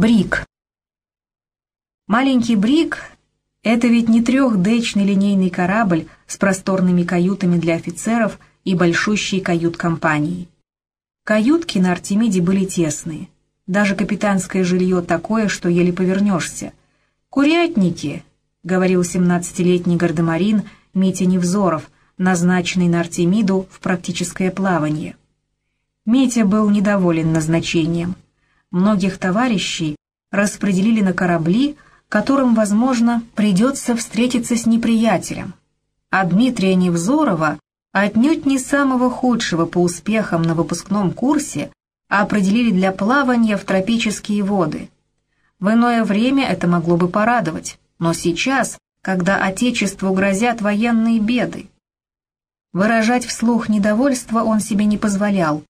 Брик. Маленький Брик — это ведь не трехдечный линейный корабль с просторными каютами для офицеров и большущей кают-компанией. Каютки на Артемиде были тесные. Даже капитанское жилье такое, что еле повернешься. «Курятники», — говорил семнадцатилетний гардемарин Митя Невзоров, назначенный на Артемиду в практическое плавание. Митя был недоволен назначением — многих товарищей распределили на корабли, которым, возможно, придется встретиться с неприятелем. А Дмитрия Невзорова, отнюдь не самого худшего по успехам на выпускном курсе, определили для плавания в тропические воды. В иное время это могло бы порадовать, но сейчас, когда Отечеству грозят военные беды. Выражать вслух недовольство он себе не позволял,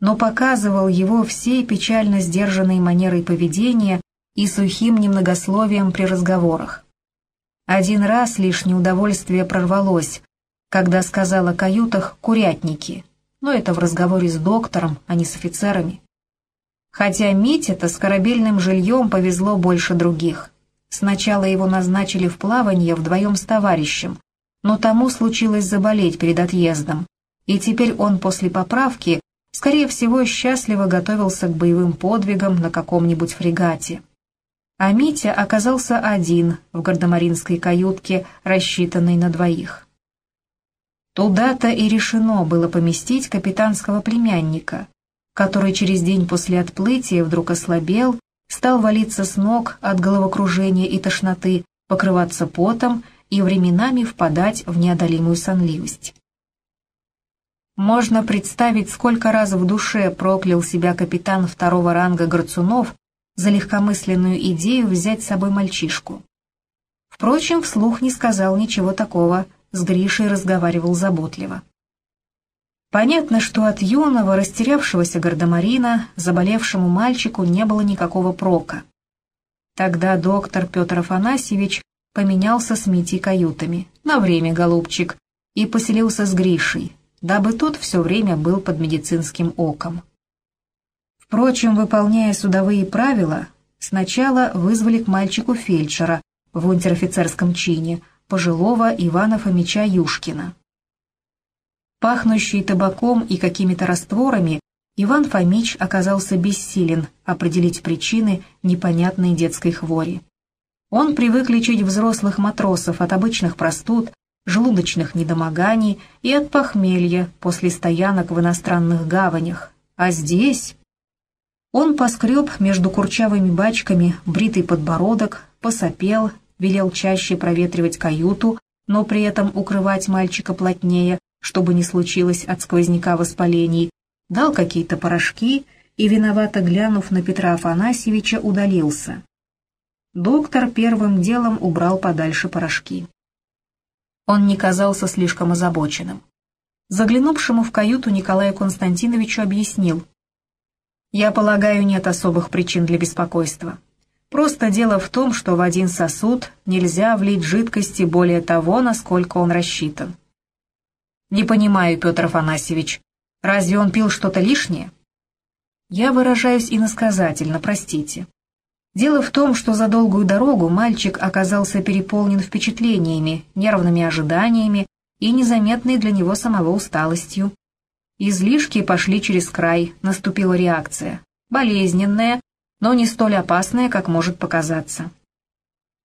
но показывал его всей печально сдержанной манерой поведения и сухим немногословием при разговорах. Один раз лишь неудовольствие прорвалось, когда сказал о каютах «курятники», но это в разговоре с доктором, а не с офицерами. Хотя Мите-то с корабельным жильем повезло больше других. Сначала его назначили в плавание вдвоем с товарищем, но тому случилось заболеть перед отъездом, и теперь он после поправки скорее всего, счастливо готовился к боевым подвигам на каком-нибудь фрегате. А Митя оказался один в гардемаринской каютке, рассчитанной на двоих. Туда-то и решено было поместить капитанского племянника, который через день после отплытия вдруг ослабел, стал валиться с ног от головокружения и тошноты, покрываться потом и временами впадать в неодолимую сонливость. Можно представить, сколько раз в душе проклял себя капитан второго ранга Грацунов за легкомысленную идею взять с собой мальчишку. Впрочем, вслух не сказал ничего такого, с Гришей разговаривал заботливо. Понятно, что от юного, растерявшегося гардемарина, заболевшему мальчику не было никакого прока. Тогда доктор Петр Афанасьевич поменялся с Митей каютами, на время, голубчик, и поселился с Гришей, дабы тот все время был под медицинским оком. Впрочем, выполняя судовые правила, сначала вызвали к мальчику фельдшера в унтер-офицерском чине, пожилого Ивана Фомича Юшкина. Пахнущий табаком и какими-то растворами, Иван Фомич оказался бессилен определить причины непонятной детской хвори. Он привык лечить взрослых матросов от обычных простуд, желудочных недомоганий и от похмелья после стоянок в иностранных гаванях. А здесь... Он поскреб между курчавыми бачками бритый подбородок, посопел, велел чаще проветривать каюту, но при этом укрывать мальчика плотнее, чтобы не случилось от сквозняка воспалений, дал какие-то порошки и, виновато глянув на Петра Афанасьевича, удалился. Доктор первым делом убрал подальше порошки. Он не казался слишком озабоченным. Заглянувшему в каюту Николаю Константиновичу объяснил. «Я полагаю, нет особых причин для беспокойства. Просто дело в том, что в один сосуд нельзя влить жидкости более того, насколько он рассчитан». «Не понимаю, Петр Афанасьевич, разве он пил что-то лишнее?» «Я выражаюсь иносказательно, простите. Дело в том, что за долгую дорогу мальчик оказался переполнен впечатлениями, нервными ожиданиями и незаметной для него самого усталостью. Излишки пошли через край, наступила реакция. Болезненная, но не столь опасная, как может показаться.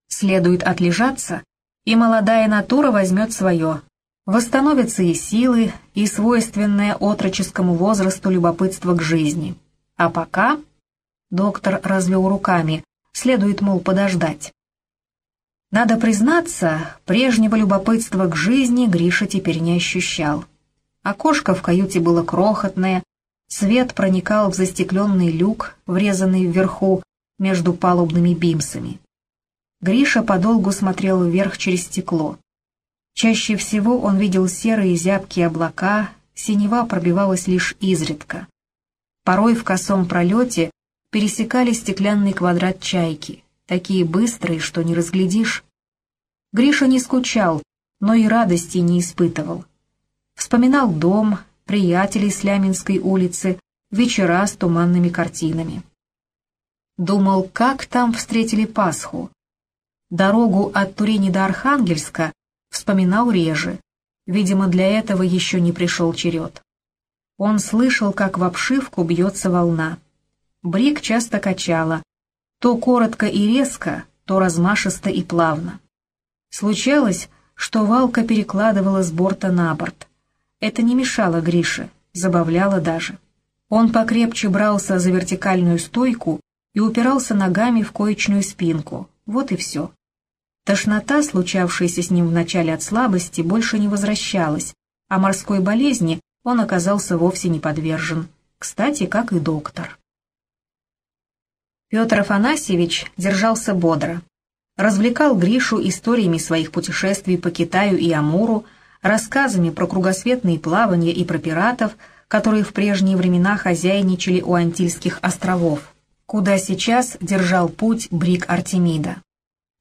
Следует отлежаться, и молодая натура возьмет свое. Восстановятся и силы, и свойственное отроческому возрасту любопытство к жизни. А пока Доктор развел руками. Следует, мол, подождать. Надо признаться, прежнего любопытства к жизни Гриша теперь не ощущал. Окошко в каюте было крохотное, свет проникал в застекленный люк, врезанный вверху между палубными бимсами. Гриша подолгу смотрел вверх через стекло. Чаще всего он видел серые зябкие облака, синева пробивалась лишь изредка. Порой в косом пролете пересекали стеклянный квадрат чайки, такие быстрые, что не разглядишь. Гриша не скучал, но и радости не испытывал. Вспоминал дом, приятелей с Ляминской улицы, вечера с туманными картинами. Думал, как там встретили Пасху. Дорогу от Турени до Архангельска вспоминал реже. Видимо, для этого еще не пришел черед. Он слышал, как в обшивку бьется волна. Брик часто качала, то коротко и резко, то размашисто и плавно. Случалось, что валка перекладывала с борта на борт. Это не мешало Грише, забавляло даже. Он покрепче брался за вертикальную стойку и упирался ногами в коечную спинку. Вот и все. Тошнота, случавшаяся с ним в начале от слабости, больше не возвращалась, а морской болезни он оказался вовсе не подвержен. Кстати, как и доктор. Петр Афанасьевич держался бодро. Развлекал Гришу историями своих путешествий по Китаю и Амуру, рассказами про кругосветные плавания и про пиратов, которые в прежние времена хозяйничали у Антильских островов, куда сейчас держал путь Брик Артемида.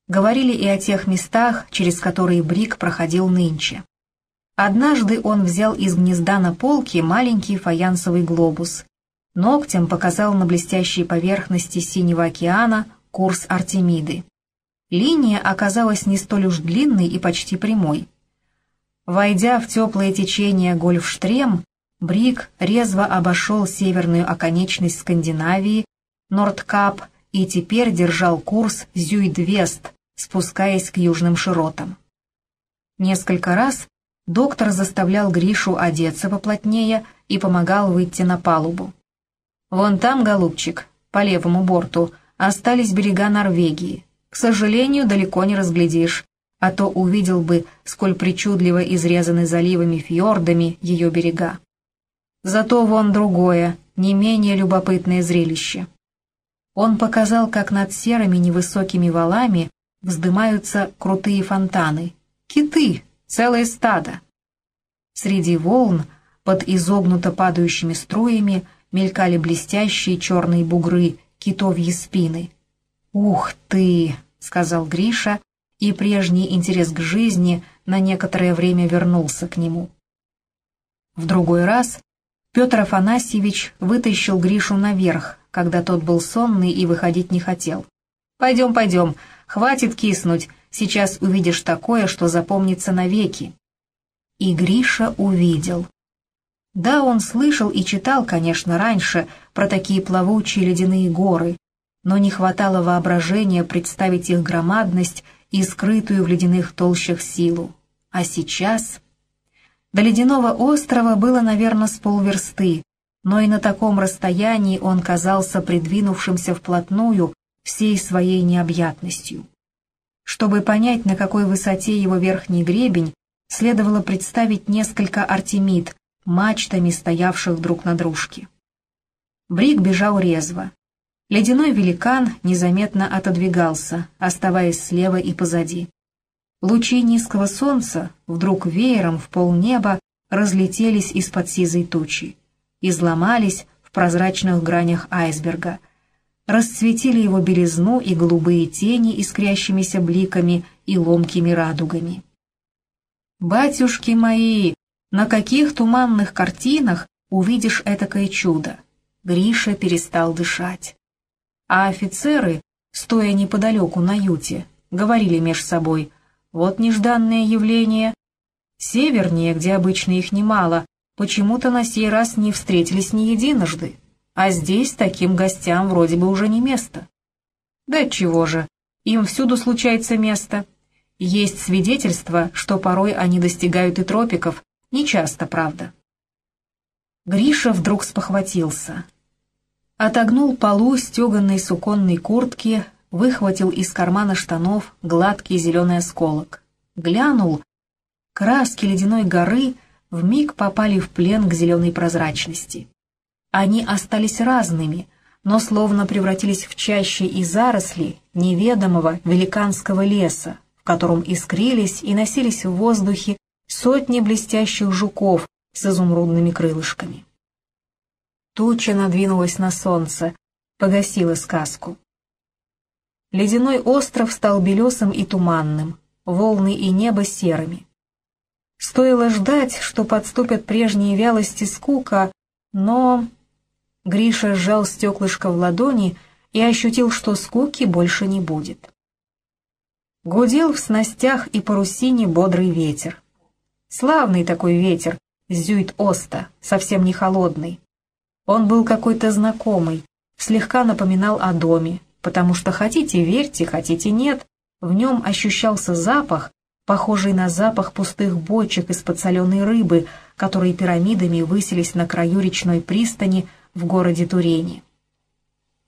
Говорили и о тех местах, через которые Брик проходил нынче. Однажды он взял из гнезда на полке маленький фаянсовый глобус. Ногтем показал на блестящей поверхности синего океана курс Артемиды. Линия оказалась не столь уж длинной и почти прямой. Войдя в теплое течение Гольфштрем, Брик резво обошел северную оконечность Скандинавии, Нордкап, и теперь держал курс Зюйдвест, спускаясь к южным широтам. Несколько раз доктор заставлял Гришу одеться поплотнее и помогал выйти на палубу. «Вон там, голубчик, по левому борту, остались берега Норвегии. К сожалению, далеко не разглядишь, а то увидел бы, сколь причудливо изрезаны заливами фьордами ее берега. Зато вон другое, не менее любопытное зрелище. Он показал, как над серыми невысокими валами вздымаются крутые фонтаны. Киты, целое стадо. Среди волн, под изогнуто падающими струями, мелькали блестящие черные бугры, китовьи спины. «Ух ты!» — сказал Гриша, и прежний интерес к жизни на некоторое время вернулся к нему. В другой раз Петр Афанасьевич вытащил Гришу наверх, когда тот был сонный и выходить не хотел. «Пойдем, пойдем, хватит киснуть, сейчас увидишь такое, что запомнится навеки». И Гриша увидел. Да, он слышал и читал, конечно, раньше про такие плавучие ледяные горы, но не хватало воображения представить их громадность и скрытую в ледяных толщах силу. А сейчас... До ледяного острова было, наверное, с полверсты, но и на таком расстоянии он казался придвинувшимся вплотную всей своей необъятностью. Чтобы понять, на какой высоте его верхний гребень, следовало представить несколько артемид, мачтами стоявших друг на дружке. Брик бежал резво. Ледяной великан незаметно отодвигался, оставаясь слева и позади. Лучи низкого солнца вдруг веером в полнеба разлетелись из-под сизой тучи, изломались в прозрачных гранях айсберга, расцветили его белизну и голубые тени искрящимися бликами и ломкими радугами. «Батюшки мои, на каких туманных картинах увидишь этакое чудо?» Гриша перестал дышать. А офицеры, стоя неподалеку на юте, говорили меж собой — вот нежданное явление. Севернее, где обычно их немало, почему-то на сей раз не встретились ни единожды, а здесь таким гостям вроде бы уже не место. Да чего же, им всюду случается место. Есть свидетельства, что порой они достигают и тропиков, нечасто, правда. Гриша вдруг спохватился. Отогнул полу стеганной суконной куртки, выхватил из кармана штанов гладкий зеленый осколок. Глянул. Краски ледяной горы вмиг попали в плен к зеленой прозрачности. Они остались разными, но словно превратились в чаще и заросли неведомого великанского леса, в котором искрились и носились в воздухе сотни блестящих жуков с изумрудными крылышками. Туча надвинулась на солнце, погасила сказку. Ледяной остров стал белесым и туманным, волны и небо серыми. Стоило ждать, что подступят прежние вялости скука, но... Гриша сжал стеклышко в ладони и ощутил, что скуки больше не будет. Гудел в снастях и парусине бодрый ветер. Славный такой ветер, зюит-оста, совсем не холодный. Он был какой-то знакомый, слегка напоминал о доме, потому что хотите верьте, хотите нет, в нем ощущался запах, похожий на запах пустых бочек из-под соленой рыбы, которые пирамидами высились на краю речной пристани в городе Турени.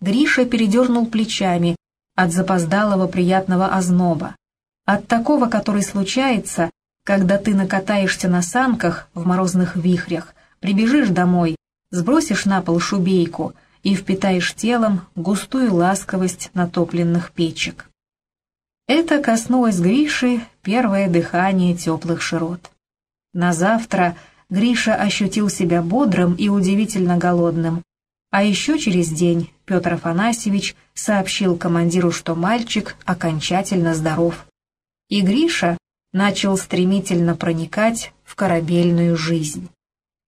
Гриша передернул плечами от запоздалого приятного озноба, от такого, который случается, когда ты накатаешься на санках в морозных вихрях, прибежишь домой, сбросишь на пол шубейку и впитаешь телом густую ласковость натопленных печек. Это коснулось Гриши первое дыхание теплых широт. На завтра Гриша ощутил себя бодрым и удивительно голодным. А еще через день Петр Афанасьевич сообщил командиру, что мальчик окончательно здоров. И Гриша начал стремительно проникать в корабельную жизнь.